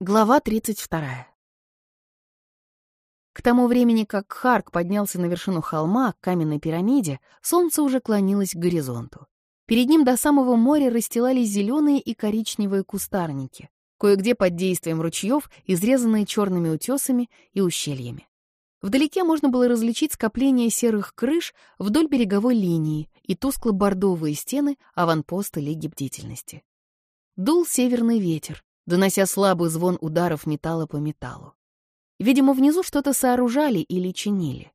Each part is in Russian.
Глава 32. К тому времени, как Харк поднялся на вершину холма к каменной пирамиде, солнце уже клонилось к горизонту. Перед ним до самого моря расстилались зеленые и коричневые кустарники, кое-где под действием ручьев, изрезанные черными утесами и ущельями. Вдалеке можно было различить скопление серых крыш вдоль береговой линии и тускло-бордовые стены аванпоста Лиги Бдительности. Дул северный ветер, донося слабый звон ударов металла по металлу. Видимо, внизу что-то сооружали или чинили.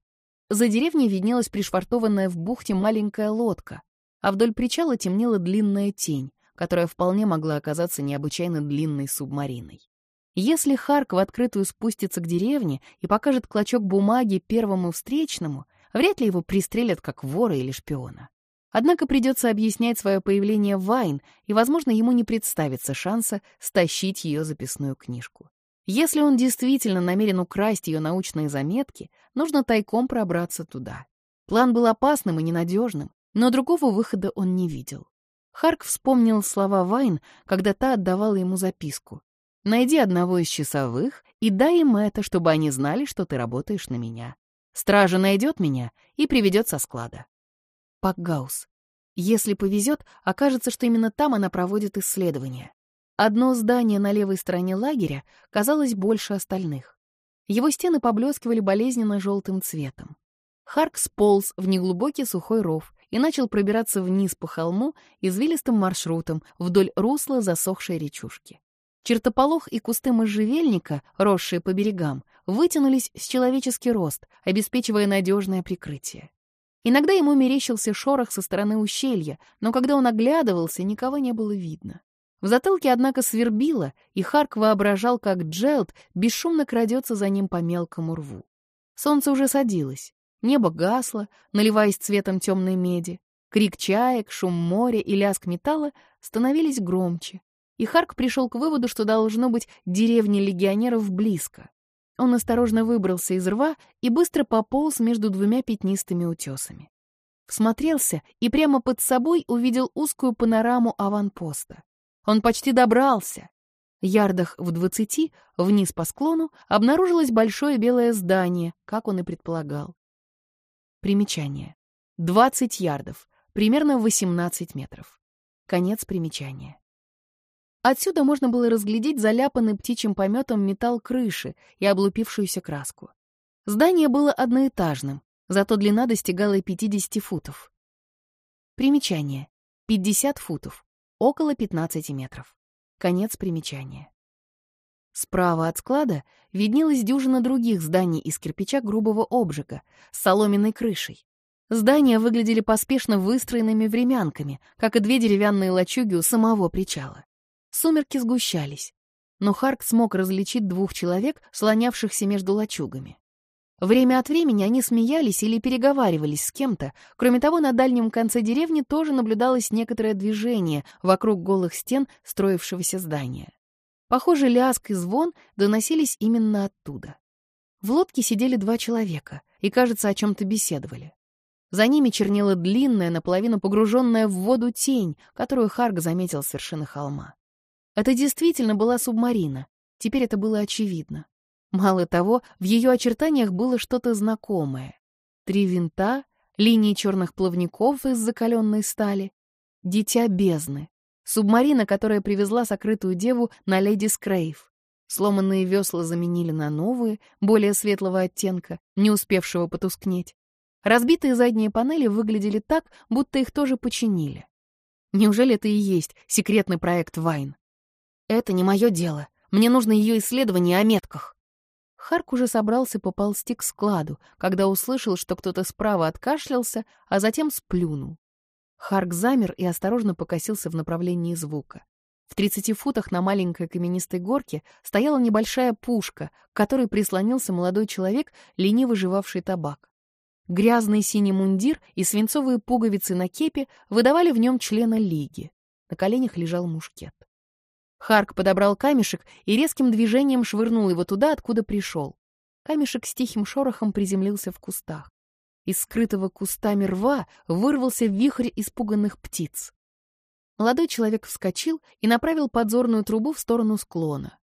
За деревней виднелась пришвартованная в бухте маленькая лодка, а вдоль причала темнела длинная тень, которая вполне могла оказаться необычайно длинной субмариной. Если Харк в открытую спустится к деревне и покажет клочок бумаги первому встречному, вряд ли его пристрелят как вора или шпиона. Однако придется объяснять свое появление Вайн, и, возможно, ему не представится шанса стащить ее записную книжку. Если он действительно намерен украсть ее научные заметки, нужно тайком пробраться туда. План был опасным и ненадежным, но другого выхода он не видел. Харк вспомнил слова Вайн, когда та отдавала ему записку. «Найди одного из часовых и дай им это, чтобы они знали, что ты работаешь на меня. Стража найдет меня и приведет со склада». Пакгаус. Если повезет, окажется, что именно там она проводит исследования. Одно здание на левой стороне лагеря казалось больше остальных. Его стены поблескивали болезненно желтым цветом. Харк сполз в неглубокий сухой ров и начал пробираться вниз по холму извилистым маршрутом вдоль русла засохшей речушки. Чертополох и кусты можжевельника, росшие по берегам, вытянулись с человеческий рост, обеспечивая надежное прикрытие. Иногда ему мерещился шорох со стороны ущелья, но когда он оглядывался, никого не было видно. В затылке, однако, свербило, и Харк воображал, как Джелд бесшумно крадется за ним по мелкому рву. Солнце уже садилось, небо гасло, наливаясь цветом темной меди. Крик чаек, шум моря и лязг металла становились громче. И Харк пришел к выводу, что должно быть деревни легионеров близко. Он осторожно выбрался из рва и быстро пополз между двумя пятнистыми утесами. Всмотрелся и прямо под собой увидел узкую панораму аванпоста. Он почти добрался. Ярдах в двадцати, вниз по склону, обнаружилось большое белое здание, как он и предполагал. Примечание. Двадцать ярдов, примерно восемнадцать метров. Конец примечания. Отсюда можно было разглядеть заляпанный птичьим пометом металл крыши и облупившуюся краску. Здание было одноэтажным, зато длина достигала 50 футов. Примечание. 50 футов. Около 15 метров. Конец примечания. Справа от склада виднелась дюжина других зданий из кирпича грубого обжига с соломенной крышей. Здания выглядели поспешно выстроенными времянками, как и две деревянные лачуги у самого причала. Сумерки сгущались, но Харк смог различить двух человек, слонявшихся между лачугами. Время от времени они смеялись или переговаривались с кем-то. Кроме того, на дальнем конце деревни тоже наблюдалось некоторое движение вокруг голых стен строившегося здания. Похоже, лязг и звон доносились именно оттуда. В лодке сидели два человека и, кажется, о чем-то беседовали. За ними чернела длинная, наполовину погруженная в воду тень, которую Харк заметил с вершины холма. Это действительно была субмарина. Теперь это было очевидно. Мало того, в ее очертаниях было что-то знакомое. Три винта, линии черных плавников из закаленной стали, дитя бездны, субмарина, которая привезла сокрытую деву на леди Скрейв. Сломанные весла заменили на новые, более светлого оттенка, не успевшего потускнеть. Разбитые задние панели выглядели так, будто их тоже починили. Неужели это и есть секретный проект Вайн? Это не мое дело. Мне нужно ее исследование о метках. Харк уже собрался поползти к складу, когда услышал, что кто-то справа откашлялся, а затем сплюнул. Харк замер и осторожно покосился в направлении звука. В тридцати футах на маленькой каменистой горке стояла небольшая пушка, к которой прислонился молодой человек, лениво жевавший табак. Грязный синий мундир и свинцовые пуговицы на кепе выдавали в нем члена лиги. На коленях лежал мушкет. Харк подобрал камешек и резким движением швырнул его туда, откуда пришел. Камешек с тихим шорохом приземлился в кустах. Из скрытого кустами рва вырвался вихрь испуганных птиц. Молодой человек вскочил и направил подзорную трубу в сторону склона.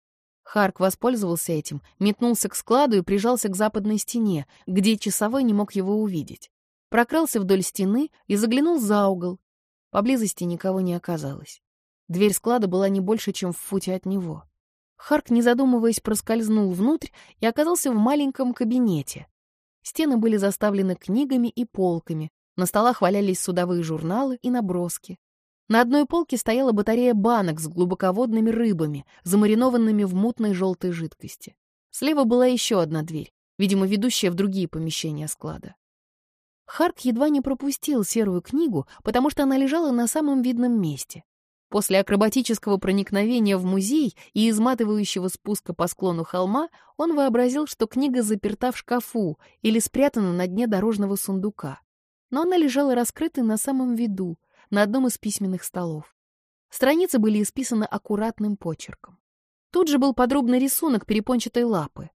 Харк воспользовался этим, метнулся к складу и прижался к западной стене, где часовой не мог его увидеть. Прокрался вдоль стены и заглянул за угол. Поблизости никого не оказалось. Дверь склада была не больше, чем в футе от него. Харк, не задумываясь, проскользнул внутрь и оказался в маленьком кабинете. Стены были заставлены книгами и полками, на столах валялись судовые журналы и наброски. На одной полке стояла батарея банок с глубоководными рыбами, замаринованными в мутной желтой жидкости. Слева была еще одна дверь, видимо, ведущая в другие помещения склада. Харк едва не пропустил серую книгу, потому что она лежала на самом видном месте. После акробатического проникновения в музей и изматывающего спуска по склону холма он вообразил, что книга заперта в шкафу или спрятана на дне дорожного сундука. Но она лежала раскрытой на самом виду, на одном из письменных столов. Страницы были исписаны аккуратным почерком. Тут же был подробный рисунок перепончатой лапы.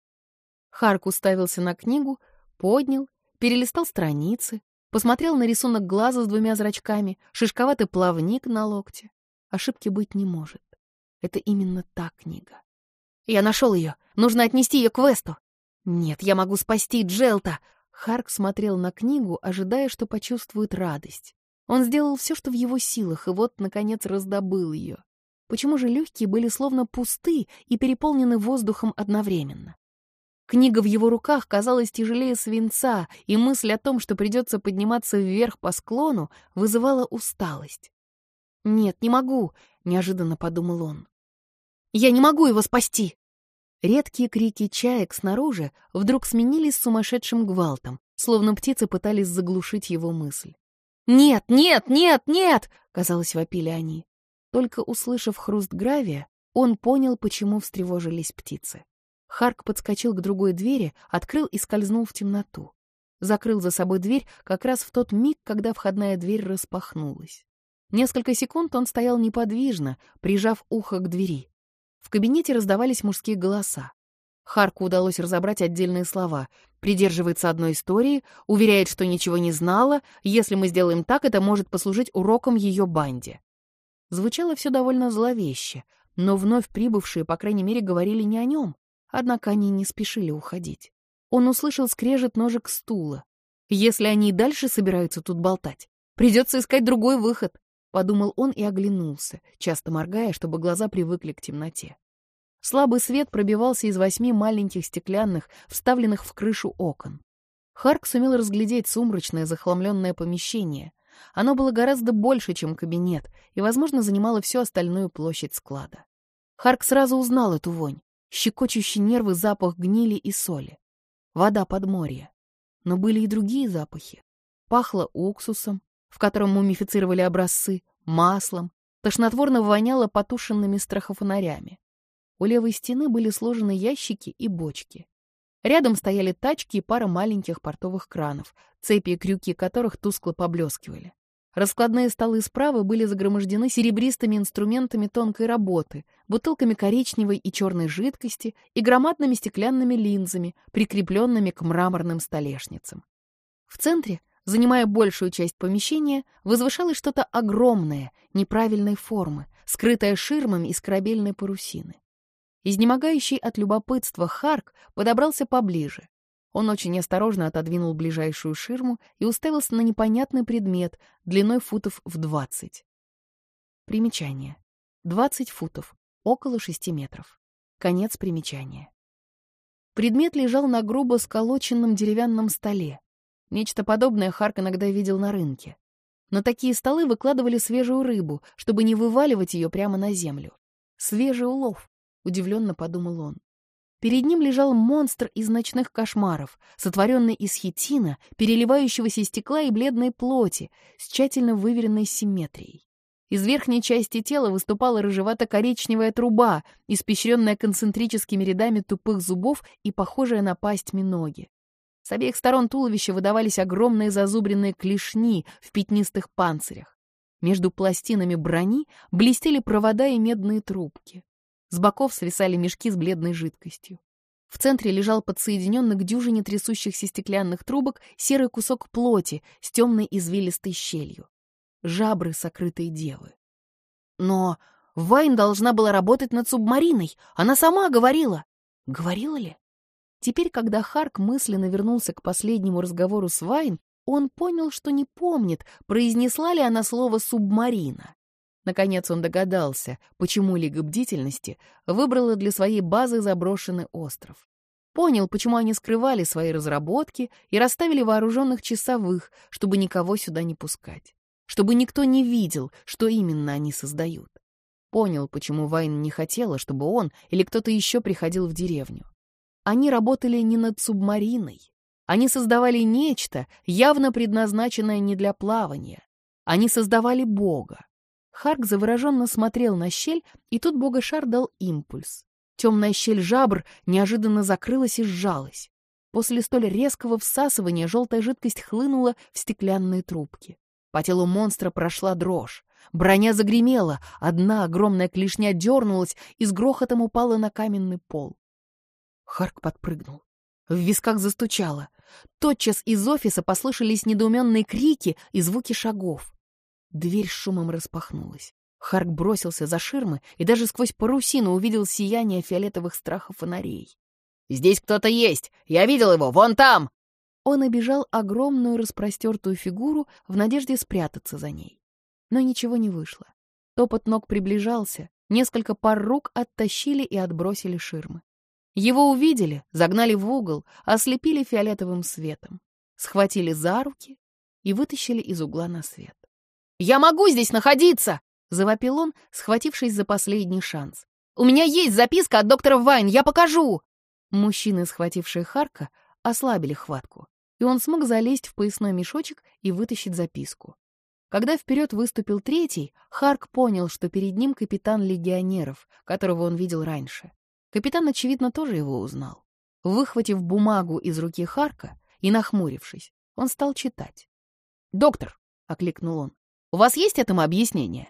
Харк уставился на книгу, поднял, перелистал страницы, посмотрел на рисунок глаза с двумя зрачками, шишковатый плавник на локте. Ошибки быть не может. Это именно та книга. Я нашел ее. Нужно отнести ее к Весту. Нет, я могу спасти Джелта. Харк смотрел на книгу, ожидая, что почувствует радость. Он сделал все, что в его силах, и вот, наконец, раздобыл ее. Почему же легкие были словно пусты и переполнены воздухом одновременно? Книга в его руках казалась тяжелее свинца, и мысль о том, что придется подниматься вверх по склону, вызывала усталость. «Нет, не могу», — неожиданно подумал он. «Я не могу его спасти!» Редкие крики чаек снаружи вдруг сменились сумасшедшим гвалтом, словно птицы пытались заглушить его мысль. «Нет, нет, нет, нет!» — казалось, вопили они. Только услышав хруст гравия, он понял, почему встревожились птицы. Харк подскочил к другой двери, открыл и скользнул в темноту. Закрыл за собой дверь как раз в тот миг, когда входная дверь распахнулась. Несколько секунд он стоял неподвижно, прижав ухо к двери. В кабинете раздавались мужские голоса. Харку удалось разобрать отдельные слова. Придерживается одной истории, уверяет, что ничего не знала, если мы сделаем так, это может послужить уроком ее банде. Звучало все довольно зловеще, но вновь прибывшие, по крайней мере, говорили не о нем. Однако они не спешили уходить. Он услышал скрежет ножек стула. Если они и дальше собираются тут болтать, придется искать другой выход, — подумал он и оглянулся, часто моргая, чтобы глаза привыкли к темноте. Слабый свет пробивался из восьми маленьких стеклянных, вставленных в крышу окон. Харк сумел разглядеть сумрачное захламленное помещение. Оно было гораздо больше, чем кабинет, и, возможно, занимало всю остальную площадь склада. Харк сразу узнал эту вонь, щекочущий нервы запах гнили и соли. Вода под море. Но были и другие запахи. Пахло уксусом, в котором мумифицировали образцы, маслом, тошнотворно воняло потушенными страхофонарями. У левой стены были сложены ящики и бочки. Рядом стояли тачки и пара маленьких портовых кранов, цепи и крюки которых тускло поблескивали. Раскладные столы справа были загромождены серебристыми инструментами тонкой работы, бутылками коричневой и черной жидкости и громадными стеклянными линзами, прикрепленными к мраморным столешницам. В центре, занимая большую часть помещения, возвышалось что-то огромное, неправильной формы, скрытое ширмами из корабельной парусины. Изнемогающий от любопытства Харк подобрался поближе. Он очень осторожно отодвинул ближайшую ширму и уставился на непонятный предмет длиной футов в двадцать. Примечание. Двадцать футов, около шести метров. Конец примечания. Предмет лежал на грубо сколоченном деревянном столе. Нечто подобное Харк иногда видел на рынке. На такие столы выкладывали свежую рыбу, чтобы не вываливать ее прямо на землю. Свежий улов. — удивленно подумал он. Перед ним лежал монстр из ночных кошмаров, сотворенный из хитина, переливающегося стекла и бледной плоти, с тщательно выверенной симметрией. Из верхней части тела выступала рыжевато-коричневая труба, испещренная концентрическими рядами тупых зубов и похожая на пасть миноги. С обеих сторон туловища выдавались огромные зазубренные клешни в пятнистых панцирях. Между пластинами брони блестели провода и медные трубки. С боков свисали мешки с бледной жидкостью. В центре лежал подсоединенный к дюжине трясущихся стеклянных трубок серый кусок плоти с темной извилистой щелью. Жабры сокрытой девы. Но Вайн должна была работать над субмариной. Она сама говорила. Говорила ли? Теперь, когда Харк мысленно вернулся к последнему разговору с Вайн, он понял, что не помнит, произнесла ли она слово «субмарина». Наконец он догадался, почему Лига Бдительности выбрала для своей базы заброшенный остров. Понял, почему они скрывали свои разработки и расставили вооруженных часовых, чтобы никого сюда не пускать. Чтобы никто не видел, что именно они создают. Понял, почему Вайн не хотела, чтобы он или кто-то еще приходил в деревню. Они работали не над субмариной. Они создавали нечто, явно предназначенное не для плавания. Они создавали Бога. Харк завороженно смотрел на щель, и тут Бога-шар дал импульс. Темная щель жабр неожиданно закрылась и сжалась. После столь резкого всасывания желтая жидкость хлынула в стеклянные трубки. По телу монстра прошла дрожь. Броня загремела, одна огромная клешня дернулась и с грохотом упала на каменный пол. Харк подпрыгнул. В висках застучало. Тотчас из офиса послышались недоуменные крики и звуки шагов. Дверь шумом распахнулась. Харк бросился за ширмы и даже сквозь парусину увидел сияние фиолетовых страхов фонарей. «Здесь кто-то есть! Я видел его! Вон там!» Он обижал огромную распростертую фигуру в надежде спрятаться за ней. Но ничего не вышло. Топот ног приближался, несколько пар рук оттащили и отбросили ширмы. Его увидели, загнали в угол, ослепили фиолетовым светом, схватили за руки и вытащили из угла на свет. «Я могу здесь находиться!» — завопил он, схватившись за последний шанс. «У меня есть записка от доктора Вайн, я покажу!» Мужчины, схватившие Харка, ослабили хватку, и он смог залезть в поясной мешочек и вытащить записку. Когда вперед выступил третий, Харк понял, что перед ним капитан легионеров, которого он видел раньше. Капитан, очевидно, тоже его узнал. Выхватив бумагу из руки Харка и нахмурившись, он стал читать. «Доктор!» — окликнул он. У вас есть этому объяснение?»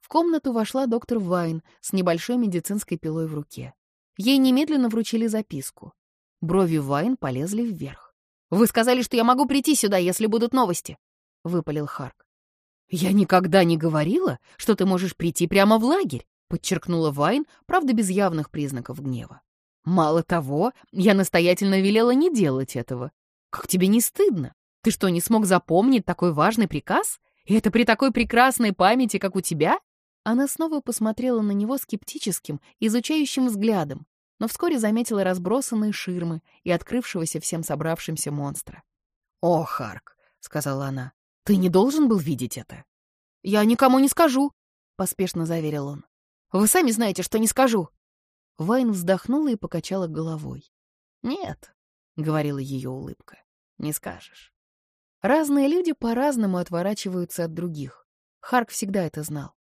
В комнату вошла доктор Вайн с небольшой медицинской пилой в руке. Ей немедленно вручили записку. Брови Вайн полезли вверх. «Вы сказали, что я могу прийти сюда, если будут новости», — выпалил Харк. «Я никогда не говорила, что ты можешь прийти прямо в лагерь», — подчеркнула Вайн, правда, без явных признаков гнева. «Мало того, я настоятельно велела не делать этого. Как тебе не стыдно? Ты что, не смог запомнить такой важный приказ? И это при такой прекрасной памяти, как у тебя? Она снова посмотрела на него скептическим, изучающим взглядом, но вскоре заметила разбросанные ширмы и открывшегося всем собравшимся монстра. «О, Харк», — сказала она, — «ты не должен был видеть это». «Я никому не скажу», — поспешно заверил он. «Вы сами знаете, что не скажу». Вайн вздохнула и покачала головой. «Нет», — говорила ее улыбка, — «не скажешь». Разные люди по-разному отворачиваются от других. Харк всегда это знал.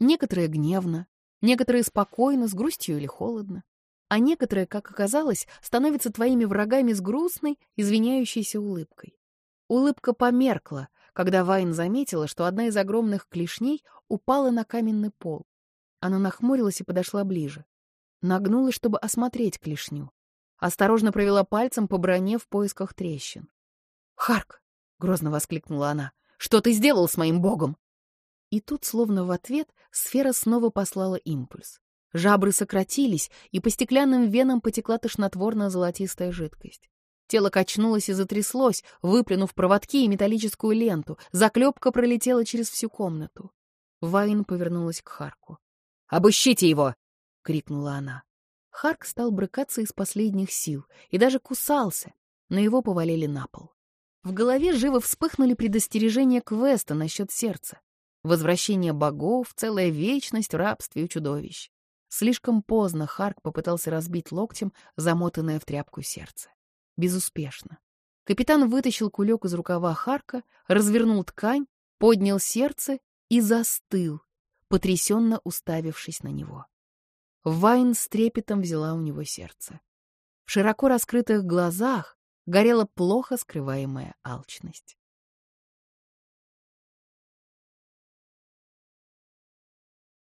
Некоторые гневно, некоторые спокойно, с грустью или холодно. А некоторые, как оказалось, становятся твоими врагами с грустной, извиняющейся улыбкой. Улыбка померкла, когда Вайн заметила, что одна из огромных клешней упала на каменный пол. Она нахмурилась и подошла ближе. Нагнулась, чтобы осмотреть клешню. Осторожно провела пальцем по броне в поисках трещин. «Харк!» — грозно воскликнула она. «Что ты сделал с моим богом?» И тут, словно в ответ, сфера снова послала импульс. Жабры сократились, и по стеклянным венам потекла тошнотворно-золотистая жидкость. Тело качнулось и затряслось, выплюнув проводки и металлическую ленту. Заклепка пролетела через всю комнату. Вайн повернулась к Харку. «Обыщите его!» — крикнула она. Харк стал брыкаться из последних сил и даже кусался, но его повалили на пол. В голове живо вспыхнули предостережения Квеста насчет сердца. Возвращение богов, целая вечность в рабстве у чудовищ. Слишком поздно Харк попытался разбить локтем замотанное в тряпку сердце. Безуспешно. Капитан вытащил кулек из рукава Харка, развернул ткань, поднял сердце и застыл, потрясенно уставившись на него. Вайн с трепетом взяла у него сердце. В широко раскрытых глазах горела плохо скрываемая алчность.